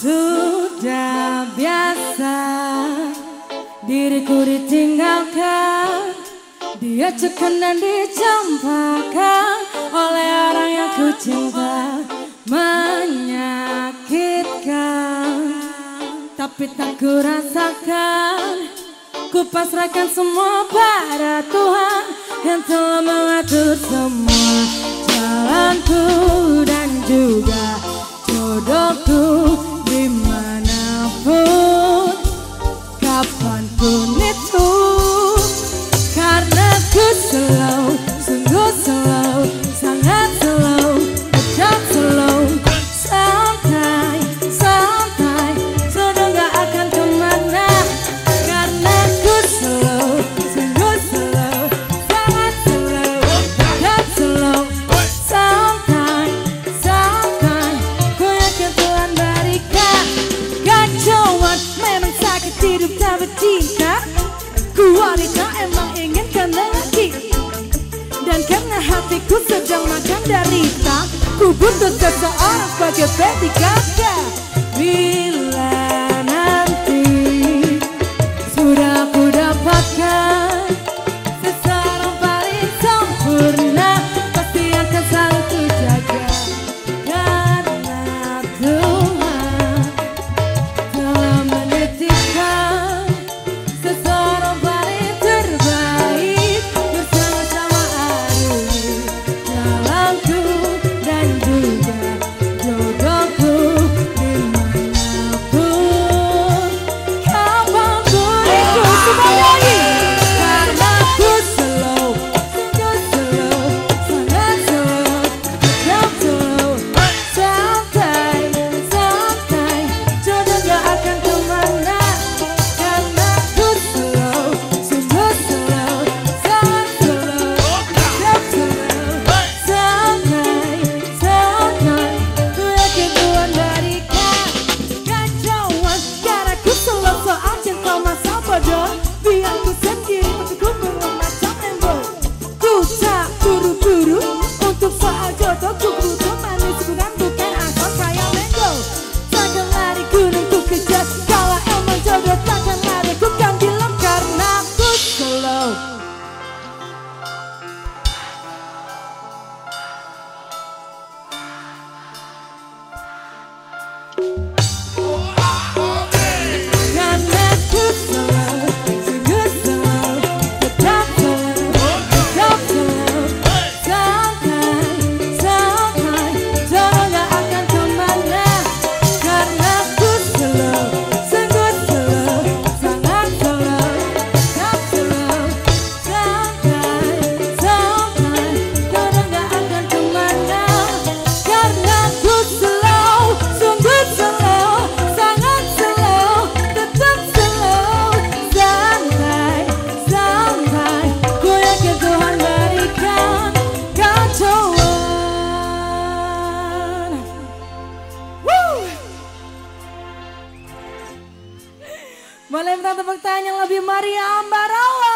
Sudah biasa diriku ditinggalkan, dia cekan dan dicampakkan oleh orang yang ku cinta menyakitkan, tapi tak ku rasakan. Ku pasrahkan semua pada Tuhan yang telah mengatur semua jalanku dan juga jodohku. Aku sedang makan tak, Ku butuh seseorang sebagai P3K Bila Boleh minta tepuk tangan yang lebih Maria Ambarawa.